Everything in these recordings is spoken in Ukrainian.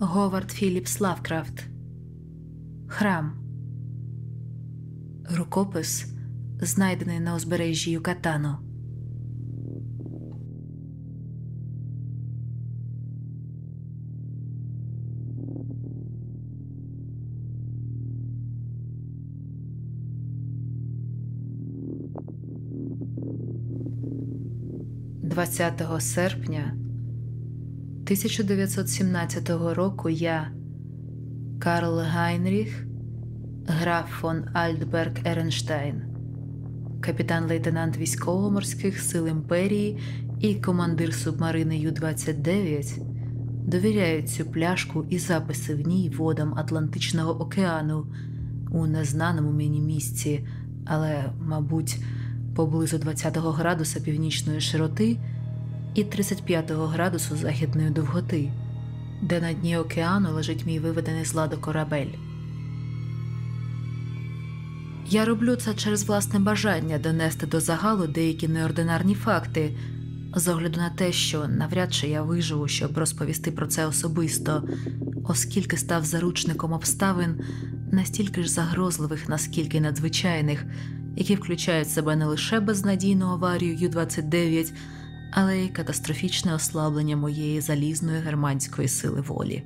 Говард Філіпс Лавкрафт Храм. Рукопис, знайдений на узбережжі Юкатану. Двадцятого серпня 1917 року я, Карл Гайнріх, граф фон Альдберг Еренштейн, капітан лейтенант військово-морських сил імперії і командир субмарини Ю-29 довіряють цю пляшку і записи в ній водам Атлантичного океану у незнаному мені місці, але, мабуть, поблизу 20 градуса північної широти і 35 градусу західної довготи, де на дні океану лежить мій виведений з ладу корабель. Я роблю це через власне бажання донести до загалу деякі неординарні факти, з огляду на те, що навряд чи я виживу, щоб розповісти про це особисто, оскільки став заручником обставин настільки ж загрозливих, наскільки надзвичайних, які включають в себе не лише безнадійну аварію Ю-29, але й катастрофічне ослаблення моєї залізної германської сили волі.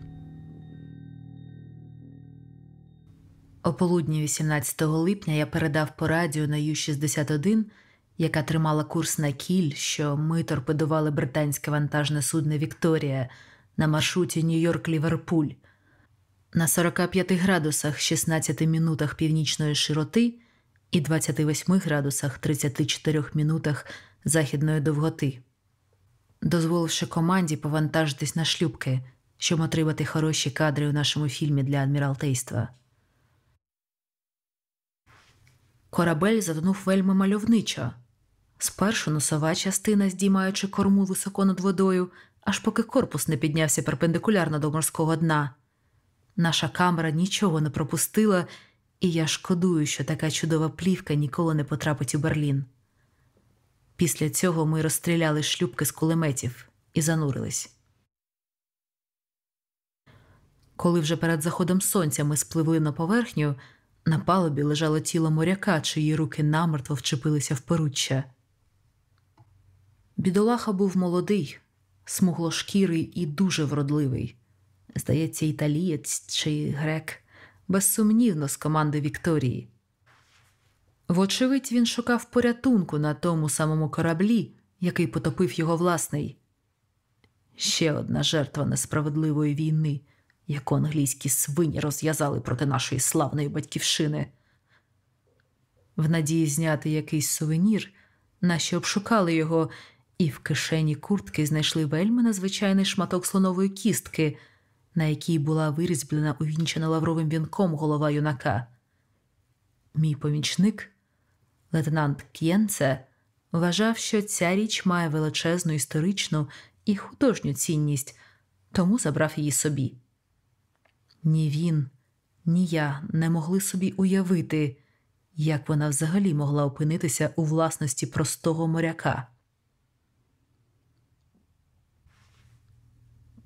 О полудні 18 липня я передав по радіо на Ю-61, яка тримала курс на Кіль, що ми торпедували британське вантажне судно Вікторія на маршруті Нью-Йорк Ліверпуль. На 45 градусах 16 минутах північної широти і 28 градусах 34 минутах західної довготи дозволивши команді повантажитись на шлюбки, щоб отримати хороші кадри у нашому фільмі для адміралтейства. Корабель затонув вельми мальовничо. Спершу носова частина, здіймаючи корму високо над водою, аж поки корпус не піднявся перпендикулярно до морського дна. Наша камера нічого не пропустила, і я шкодую, що така чудова плівка ніколи не потрапить у Берлін. Після цього ми розстріляли шлюбки з кулеметів і занурились. Коли вже перед заходом сонця ми спливли на поверхню, на палубі лежало тіло моряка, чиї руки намертво вчепилися в поруччя. Бідолаха був молодий, смуглошкірий і дуже вродливий. Здається, італієць чи грек, безсумнівно з команди Вікторії. Вочевидь, він шукав порятунку на тому самому кораблі, який потопив його власний. Ще одна жертва несправедливої війни, яку англійські свині розв'язали проти нашої славної батьківщини. В надії зняти якийсь сувенір, наші обшукали його, і в кишені куртки знайшли вельми надзвичайний шматок слонової кістки, на якій була вирізблена увінчена лавровим вінком голова юнака. Мій помічник Лейтенант К'єнце вважав, що ця річ має величезну історичну і художню цінність, тому забрав її собі. Ні він, ні я не могли собі уявити, як вона взагалі могла опинитися у власності простого моряка.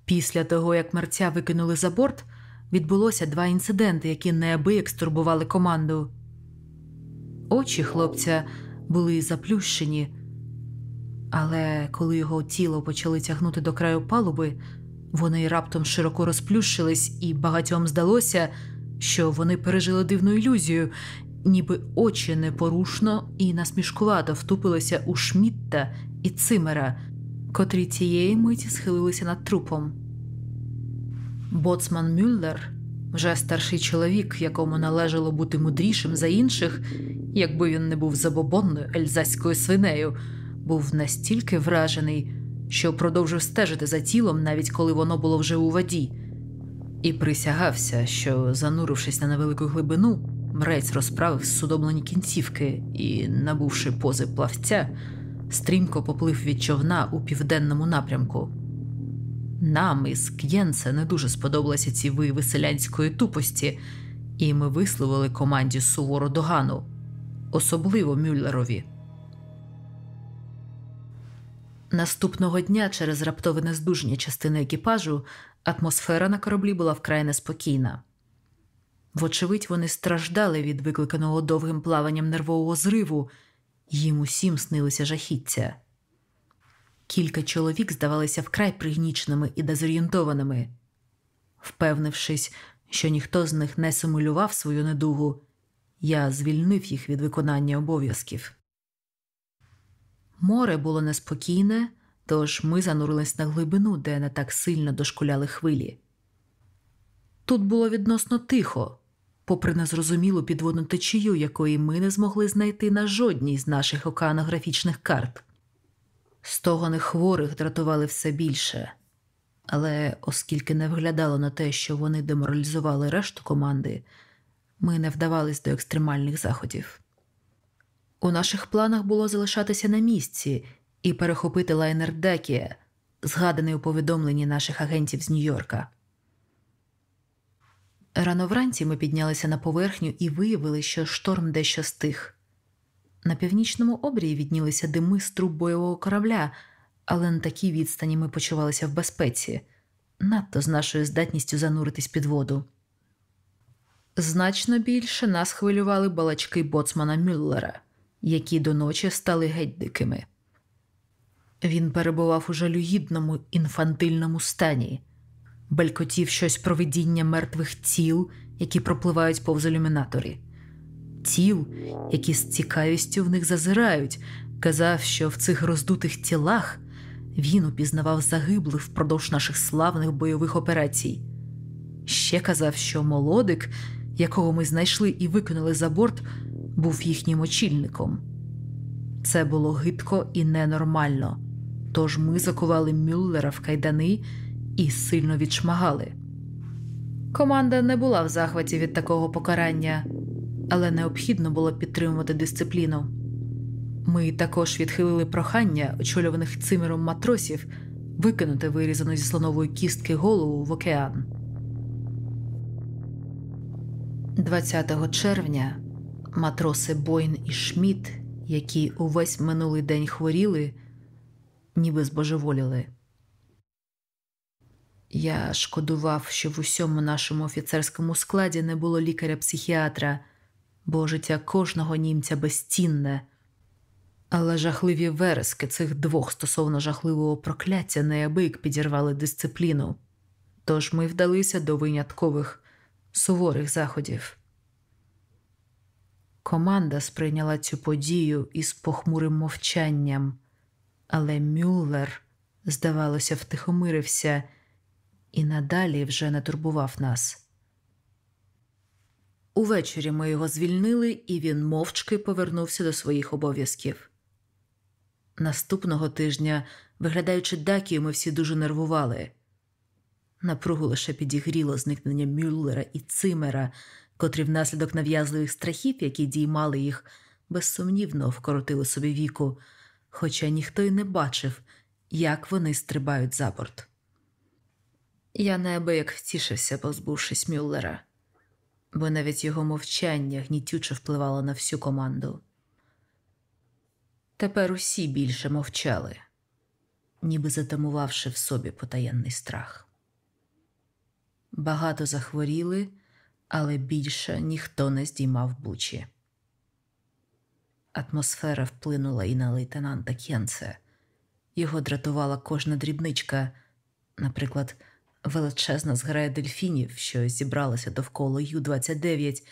Після того, як мерця викинули за борт, відбулося два інциденти, які неабияк стурбували команду. Очі хлопця були заплющені, але коли його тіло почали тягнути до краю палуби, вони раптом широко розплющились, і багатьом здалося, що вони пережили дивну ілюзію, ніби очі непорушно і насмішкувато втупилися у Шмітта і Цимера, котрі цієї миті схилилися над трупом. Боцман Мюллер вже старший чоловік, якому належало бути мудрішим за інших, якби він не був забобонною ельзаською свинею, був настільки вражений, що продовжив стежити за тілом, навіть коли воно було вже у воді, і присягався, що, занурившись на невелику глибину, мрець розправив судоблені кінцівки і, набувши пози плавця, стрімко поплив від човна у південному напрямку. Нам із К'єнце не дуже сподобалися ці вияви селянської тупості, і ми висловили команді сувору догану, особливо Мюллерові. Наступного дня, через раптове нездужання частини екіпажу, атмосфера на кораблі була вкрай неспокійна. Вочевидь, вони страждали від викликаного довгим плаванням нервового зриву, їм усім снилися жахіття. Кілька чоловік здавалися вкрай пригніченими і дезорієнтованими. Впевнившись, що ніхто з них не симулював свою недугу, я звільнив їх від виконання обов'язків. Море було неспокійне, тож ми занурились на глибину, де не так сильно дошкуляли хвилі. Тут було відносно тихо, попри незрозумілу підводну течію, якої ми не змогли знайти на жодній з наших океанографічних карт. Стогони хворих дратували все більше, але оскільки не виглядало на те, що вони деморалізували решту команди, ми не вдавались до екстремальних заходів. У наших планах було залишатися на місці і перехопити лайнер Декія, згаданий у повідомленні наших агентів з Нью-Йорка. Рано вранці ми піднялися на поверхню і виявили, що шторм дещо стих. На північному обрії віднілися дими з труб бойового корабля, але на такій відстані ми почувалися в безпеці, надто з нашою здатністю зануритись під воду. Значно більше нас хвилювали балачки боцмана Мюллера, які до ночі стали геть дикими. Він перебував у жалюгідному інфантильному стані, белькотів щось про видіння мертвих тіл, які пропливають повз ілюмінатори. Тіл, які з цікавістю в них зазирають, казав, що в цих роздутих тілах він упізнавав загиблих впродовж наших славних бойових операцій. Ще казав, що молодик, якого ми знайшли і викинули за борт, був їхнім очільником. Це було гидко і ненормально, тож ми закували Мюллера в кайдани і сильно відшмагали. Команда не була в захваті від такого покарання, але необхідно було підтримувати дисципліну. Ми також відхилили прохання, очолюваних цимером матросів, викинути вирізану зі слонової кістки голову в океан. 20 червня матроси Бойн і Шміт, які увесь минулий день хворіли, ніби збожеволіли. Я шкодував, що в усьому нашому офіцерському складі не було лікаря-психіатра, бо життя кожного німця безцінне. Але жахливі верески цих двох стосовно жахливого прокляття неабияк підірвали дисципліну, тож ми вдалися до виняткових суворих заходів. Команда сприйняла цю подію із похмурим мовчанням, але Мюллер, здавалося, втихомирився і надалі вже не турбував нас. Увечері ми його звільнили, і він мовчки повернувся до своїх обов'язків. Наступного тижня, виглядаючи Дакію, ми всі дуже нервували. Напругу лише підігріло зникнення Мюллера і Цимера, котрі внаслідок нав'язливих страхів, які діймали їх, безсумнівно вкоротили собі віку, хоча ніхто й не бачив, як вони стрибають за борт. Я неабияк втішився, позбувшись Мюллера, бо навіть його мовчання гнітюче впливало на всю команду. Тепер усі більше мовчали, ніби затамувавши в собі потаєнний страх. Багато захворіли, але більше ніхто не здіймав бучі. Атмосфера вплинула і на лейтенанта Кенце. Його дратувала кожна дрібничка, наприклад, величезна зграя дельфінів, що зібралася довкола Ю-29,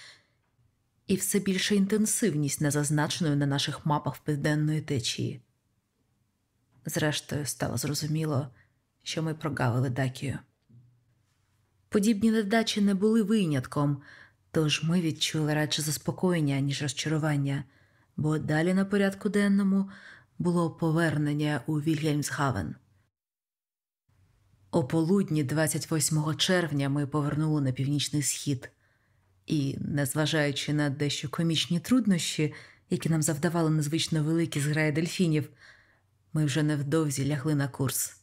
і все більша інтенсивність незазначеної на наших мапах південної течії. Зрештою, стало зрозуміло, що ми прогавили Дакію. Подібні недачі не були винятком, тож ми відчули радше заспокоєння, ніж розчарування, бо далі на порядку денному було повернення у Вільгельмсгавен. О полудні 28 червня ми повернули на північний схід, і, незважаючи на дещо комічні труднощі, які нам завдавали незвично великі зграї дельфінів, ми вже невдовзі лягли на курс.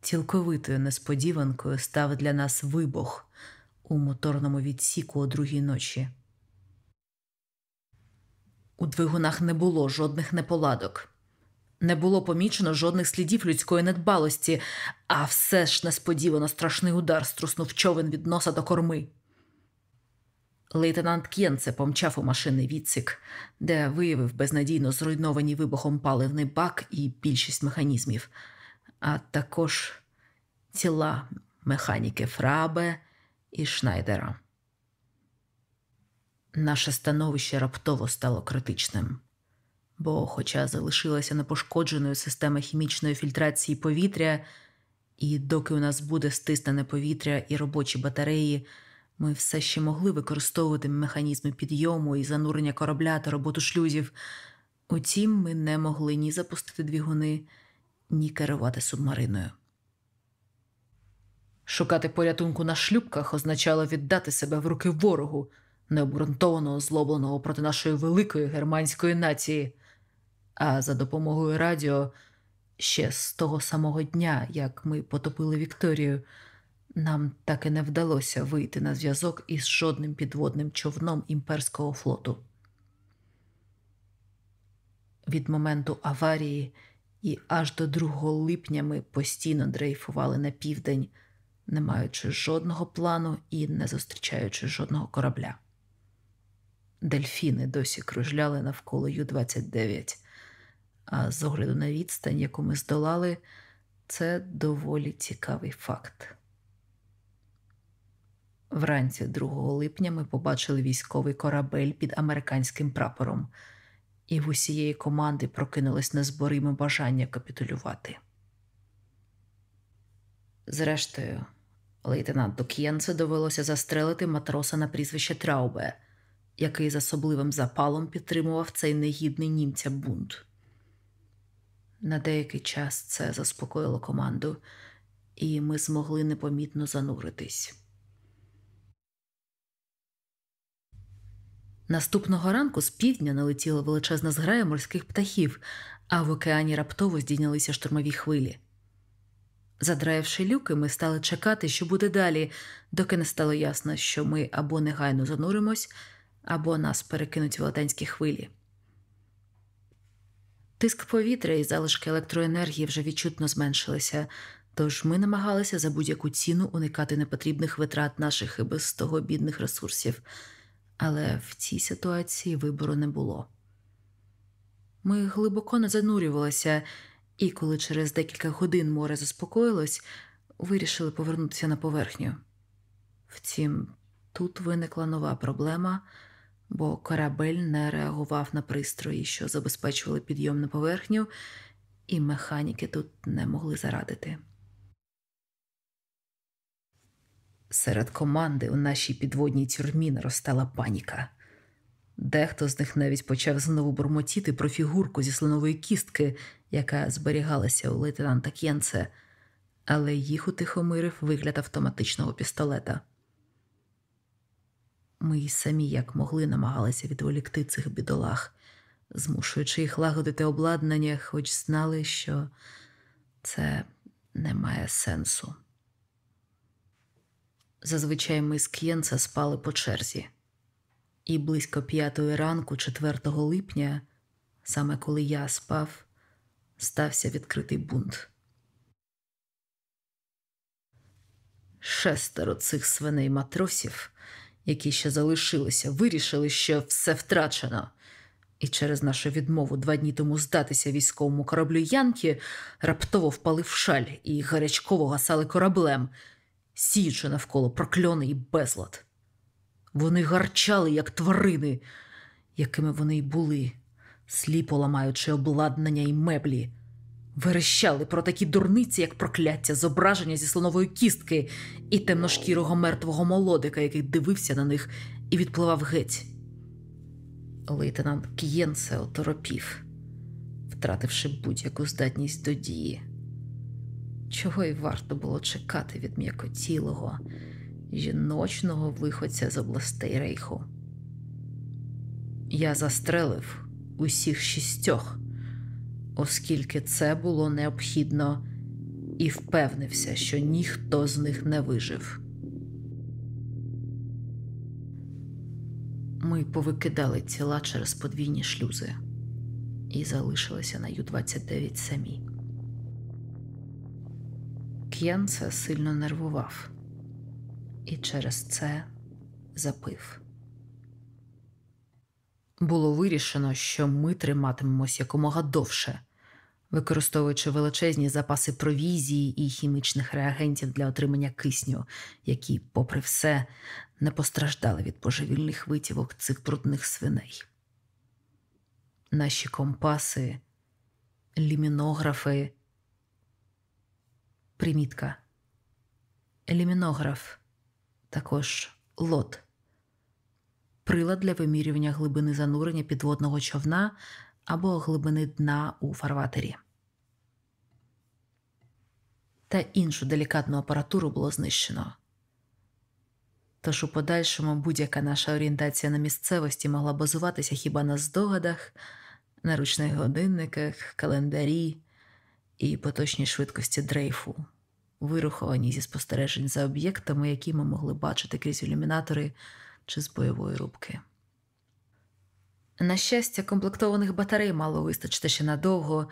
Цілковитою несподіванкою став для нас вибух у моторному відсіку о другій ночі. У двигунах не було жодних неполадок. Не було помічено жодних слідів людської недбалості, а все ж несподівано страшний удар струснув човен від носа до корми. Лейтенант К'єнце помчав у машинний відсік, де виявив безнадійно зруйновані вибухом паливний бак і більшість механізмів, а також тіла механіки Фрабе і Шнайдера. Наше становище раптово стало критичним, бо, хоча залишилася непошкодженою система хімічної фільтрації повітря, і доки у нас буде стиснене повітря і робочі батареї, ми все ще могли використовувати механізми підйому і занурення корабля та роботу шлюзів. Утім, ми не могли ні запустити двигуни, ні керувати субмариною. Шукати порятунку на шлюпках означало віддати себе в руки ворогу, необґрунтовано озлобленого проти нашої великої германської нації, а за допомогою радіо ще з того самого дня, як ми потопили Вікторію, нам так і не вдалося вийти на зв'язок із жодним підводним човном імперського флоту. Від моменту аварії і аж до 2 липня ми постійно дрейфували на південь, не маючи жодного плану і не зустрічаючи жодного корабля. Дельфіни досі кружляли навколо Ю-29, а з огляду на відстань, яку ми здолали, це доволі цікавий факт. Вранці 2 липня ми побачили військовий корабель під американським прапором, і в усієї команди прокинулось незбориме бажання капітулювати. Зрештою, лейтенанту К'єнце довелося застрелити матроса на прізвище Траубе, який з особливим запалом підтримував цей негідний німця бунт. На деякий час це заспокоїло команду, і ми змогли непомітно зануритись. Наступного ранку з півдня налетіла величезна зграя морських птахів, а в океані раптово здійнялися штурмові хвилі. Задраївши люки, ми стали чекати, що буде далі, доки не стало ясно, що ми або негайно зануримось, або нас перекинуть велетенські хвилі. Тиск повітря і залишки електроенергії вже відчутно зменшилися, тож ми намагалися за будь-яку ціну уникати непотрібних витрат наших і без того бідних ресурсів але в цій ситуації вибору не було. Ми глибоко не занурювалися, і коли через декілька годин море заспокоїлось, вирішили повернутися на поверхню. Втім, тут виникла нова проблема, бо корабель не реагував на пристрої, що забезпечували підйом на поверхню, і механіки тут не могли зарадити. Серед команди у нашій підводній тюрмі наростала паніка. Дехто з них навіть почав знову бурмотіти про фігурку зі слонової кістки, яка зберігалася у лейтенанта К'єнце, але їх утихомирив вигляд автоматичного пістолета. Ми й самі як могли намагалися відволікти цих бідолах, змушуючи їх лагодити обладнання, хоч знали, що це не має сенсу. Зазвичай ми з К'єнца спали по черзі, і близько п'ятої ранку, 4 липня, саме коли я спав, стався відкритий бунт. Шестеро цих свиней матросів, які ще залишилися, вирішили, що все втрачено, і через нашу відмову два дні тому здатися військовому кораблю Янки раптово впали в шаль і гарячково гасали кораблем сіючи навколо прокльони і безлад. Вони гарчали, як тварини, якими вони й були, сліпо ламаючи обладнання і меблі, верещали про такі дурниці, як прокляття, зображення зі слонової кістки і темношкірого мертвого молодика, який дивився на них і відпливав геть. Лейтенант К'єнсе оторопів, втративши будь-яку здатність до дії чого й варто було чекати від м'якотілого, жіночного виходця з областей рейху. Я застрелив усіх шістьох, оскільки це було необхідно, і впевнився, що ніхто з них не вижив. Ми повикидали тіла через подвійні шлюзи. і залишилися на Ю-29 самі. К'єнце сильно нервував і через це запив. Було вирішено, що ми триматимемось якомога довше, використовуючи величезні запаси провізії і хімічних реагентів для отримання кисню, які, попри все, не постраждали від божевільних витівок цих брудних свиней. Наші компаси, лімінографи, примітка, лімінограф, також лот прилад для вимірювання глибини занурення підводного човна або глибини дна у фарватері. Та іншу делікатну апаратуру було знищено. Тож у подальшому будь-яка наша орієнтація на місцевості могла базуватися хіба на здогадах, на ручних годинниках, календарі і поточній швидкості дрейфу, вируховані зі спостережень за об'єктами, які ми могли бачити крізь ілюмінатори чи з бойової рубки. На щастя, комплектованих батарей мало вистачити ще надовго,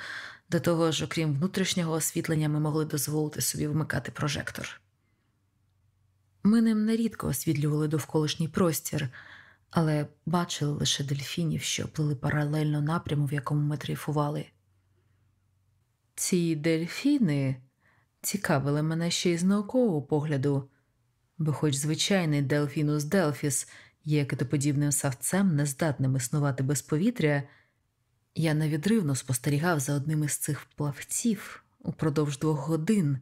до того ж, окрім внутрішнього освітлення, ми могли дозволити собі вмикати прожектор. Ми ним нерідко освітлювали довколишній простір, але бачили лише дельфінів, що плили паралельно напряму, в якому ми дрейфували. Ці дельфіни цікавили мене ще й з наукового погляду бо, хоч звичайний Делфінус Делфіс є китоподібним савцем, нездатним існувати без повітря, я невідривно спостерігав за одним із цих плавців упродовж двох годин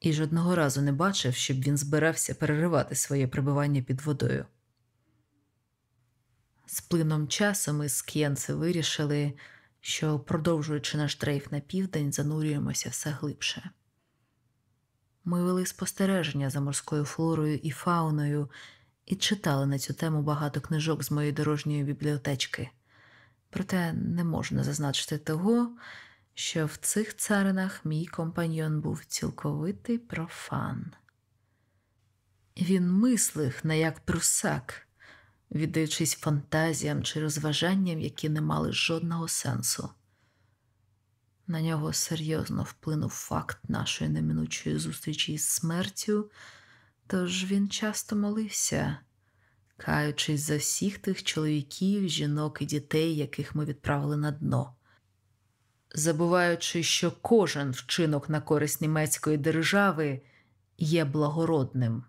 і жодного разу не бачив, щоб він збирався переривати своє прибування під водою. З плином часу ми з К'єнце вирішили, що, продовжуючи наш дрейф на південь, занурюємося все глибше. Ми вели спостереження за морською флорою і фауною і читали на цю тему багато книжок з моєї дорожньої бібліотечки. Проте не можна зазначити того, що в цих царинах мій компаньйон був цілковитий профан. Він мислив не як прусак, віддаючись фантазіям чи розважанням, які не мали жодного сенсу. На нього серйозно вплинув факт нашої неминучої зустрічі із смертю, тож він часто молився, каючись за всіх тих чоловіків, жінок і дітей, яких ми відправили на дно, забуваючи, що кожен вчинок на користь німецької держави є благородним.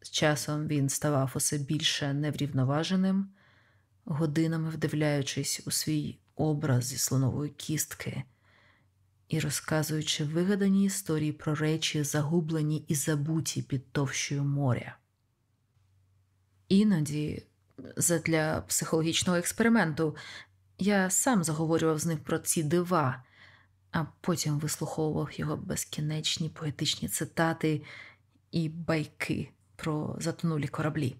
З часом він ставав усе більше неврівноваженим, годинами вдивляючись у свій образ зі слонової кістки і розказуючи вигадані історії про речі, загублені і забуті під товщою моря. Іноді, задля психологічного експерименту, я сам заговорював з ним про ці дива, а потім вислуховував його безкінечні поетичні цитати і байки про затонулі кораблі.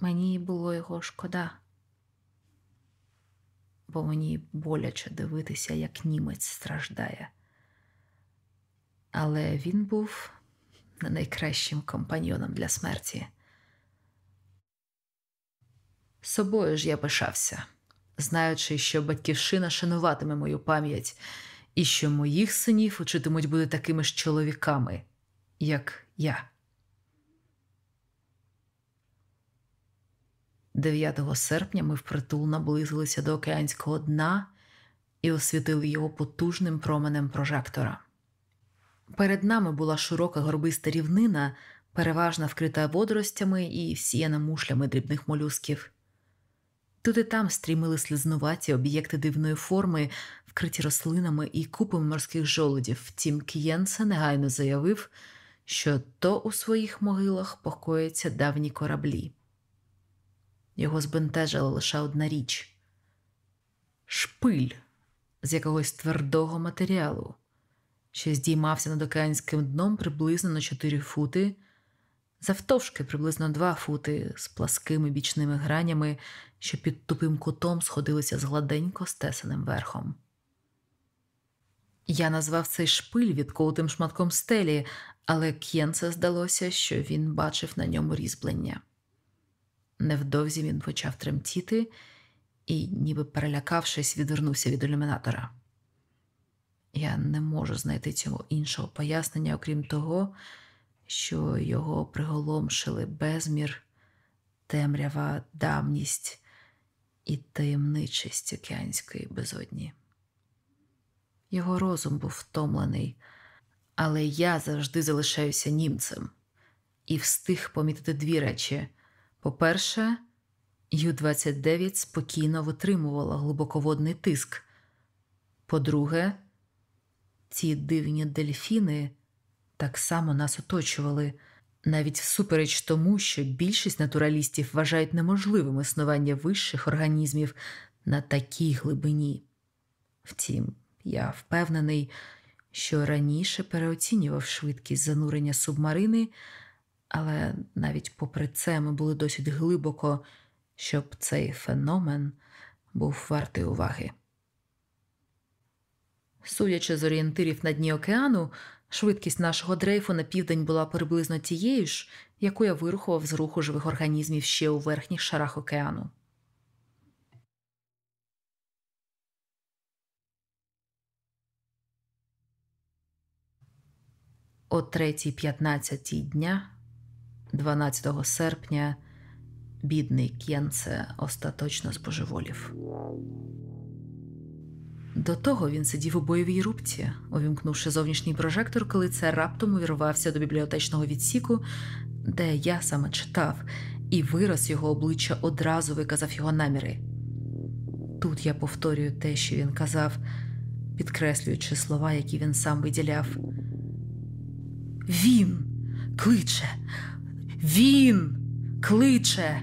Мені було його шкода бо мені боляче дивитися, як німець страждає. Але він був не найкращим компаньйоном для смерті. Собою ж я пишався, знаючи, що батьківщина шануватиме мою пам'ять і що моїх синів учитимуть бути такими ж чоловіками, як я. 9 серпня ми впритул наблизилися до океанського дна і освітили його потужним променем прожектора. Перед нами була широка горбиста рівнина, переважно вкрита водоростями і всіяна мушлями дрібних молюсків. Тут і там стрімили слізнуваті об'єкти дивної форми, вкриті рослинами і купами морських жолудів. Втім, Кієнце негайно заявив, що то у своїх могилах покояться давні кораблі. Його збентежила лише одна річ шпиль з якогось твердого матеріалу, що здіймався над океанським дном приблизно на 4 фути, завтовшки приблизно 2 фути з пласкими бічними гранями, що під тупим кутом сходилися з гладенько стесаним верхом. Я назвав цей шпиль відколотим шматком стелі, але К'єнце здалося, що він бачив на ньому різьблення. Невдовзі він почав тремтіти і, ніби перелякавшись, відвернувся від ілюмінатора. Я не можу знайти цьому іншого пояснення, окрім того, що його приголомшили безмір, темрява, давність і таємничість океанської безодні. Його розум був втомлений, але я завжди залишаюся німцем і встиг помітити дві речі. По-перше, Ю-29 спокійно витримувала глибоководний тиск. По-друге, ці дивні дельфіни так само нас оточували, навіть всупереч тому, що більшість натуралістів вважають неможливим існування вищих організмів на такій глибині. Втім, я впевнений, що раніше переоцінював швидкість занурення субмарини, але навіть попри це ми були досить глибоко, щоб цей феномен був вартий уваги. Судячи з орієнтирів на дні океану, швидкість нашого дрейфу на південь була приблизно тією ж, яку я вирухував з руху живих організмів ще у верхніх шарах океану. О 3.15 дня, 12 серпня, бідний К'єнце остаточно збожеволів. До того він сидів у бойовій рубці, увімкнувши зовнішній прожектор, коли це раптом увірвався до бібліотечного відсіку, де я саме читав, і вираз його обличчя одразу виказав його наміри. Тут я повторюю те, що він казав, підкреслюючи слова, які він сам виділяв. Він кличе, він кличе,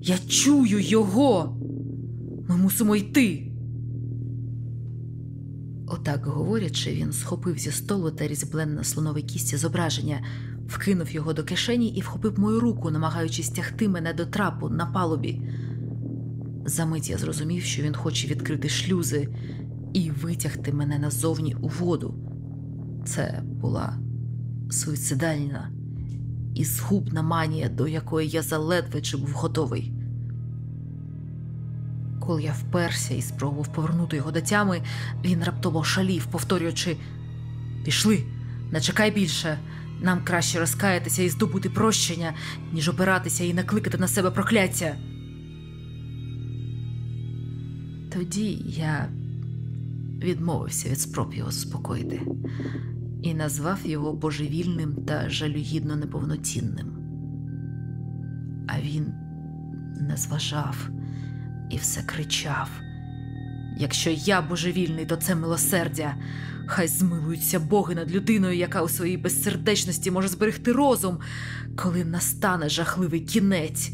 я чую його. Ми мусимо йти. Отак говорячи, він схопив зі столу та різьблене на слоновій кісті зображення, вкинув його до кишені і вхопив мою руку, намагаючись тягти мене до трапу на палубі. Замить я зрозумів, що він хоче відкрити шлюзи і витягти мене назовні у воду. Це була суїцидальна і згубна манія, до якої я заледве чи був готовий. Коли я вперся і спробував повернути його до тями, він раптово шалів, повторюючи: Пішли, не чекай більше. Нам краще розкаятися і здобути прощення, ніж опиратися і накликати на себе прокляття. Тоді я відмовився від спроб його заспокоїти і назвав його божевільним та жалюгідно неповноцінним. А він не зважав і все кричав: Якщо я божевільний, то це милосердя. Хай змилуються боги над людиною, яка у своїй безсердечності може зберегти розум, коли настане жахливий кінець.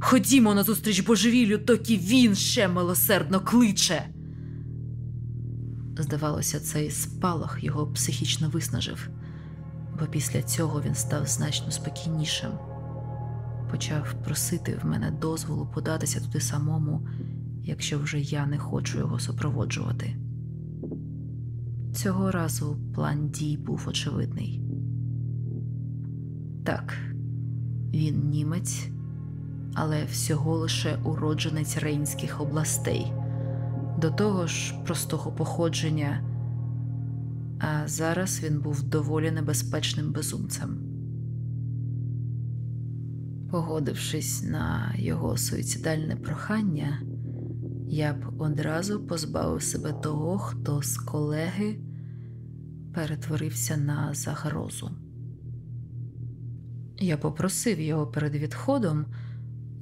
Ходімо назустріч божевіллю, доки він ще милосердно кличе. Здавалося, цей спалах його психічно виснажив, бо після цього він став значно спокійнішим почав просити в мене дозволу податися туди самому, якщо вже я не хочу його супроводжувати. Цього разу план дій був очевидний. Так, він німець, але всього лише уродженець Рейнських областей, до того ж простого походження, а зараз він був доволі небезпечним безумцем. Погодившись на його суїцидальне прохання, я б одразу позбавив себе того, хто з колеги перетворився на загрозу. Я попросив його перед відходом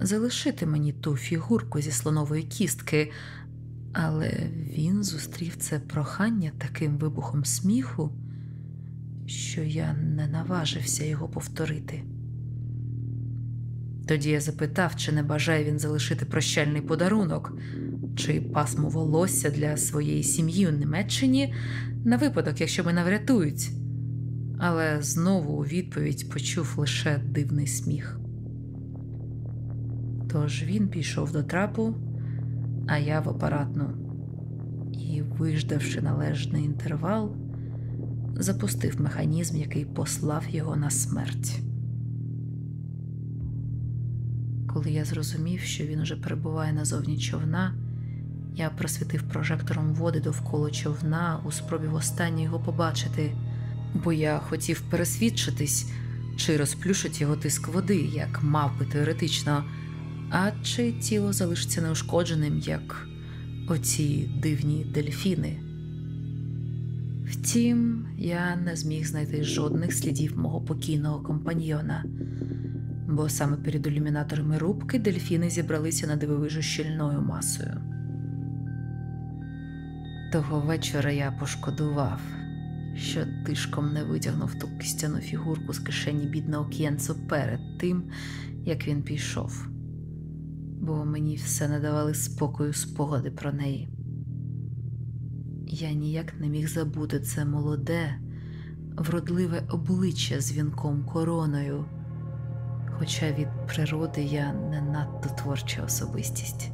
залишити мені ту фігурку зі слонової кістки, але він зустрів це прохання таким вибухом сміху, що я не наважився його повторити. Тоді я запитав, чи не бажає він залишити прощальний подарунок, чи пасму волосся для своєї сім'ї у Німеччині на випадок, якщо мене врятують. Але знову у відповідь почув лише дивний сміх. Тож він пішов до трапу, а я в апаратну і, виждавши належний інтервал, запустив механізм, який послав його на смерть. Коли я зрозумів, що він уже перебуває назовні човна, я просвітив прожектором води довкола човна у спробі востаннє його побачити, бо я хотів пересвідчитись, чи розплющить його тиск води, як мав би теоретично, а чи тіло залишиться неушкодженим, як оці дивні дельфіни. Втім, я не зміг знайти жодних слідів мого покійного компаньйона, бо саме перед ілюмінаторами рубки дельфіни зібралися на дивовижу щільною масою. Того вечора я пошкодував, що тишком не витягнув ту кістяну фігурку з кишені бідного к'єнцу перед тим, як він пішов, бо мені все не давали спокою спогади про неї. Я ніяк не міг забути це молоде, вродливе обличчя з вінком короною, хоча від природи я не надто творча особистість.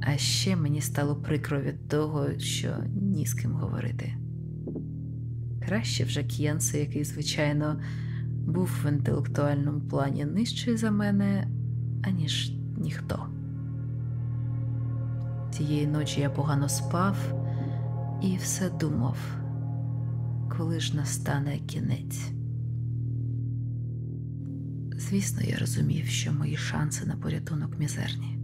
А ще мені стало прикро від того, що ні з ким говорити. Краще вже К'єнце, який, звичайно, був в інтелектуальному плані нижчий за мене, аніж ніхто. Тієї ночі я погано спав і все думав, коли ж настане кінець. Звісно, я розумів, що мої шанси на порятунок мізерні.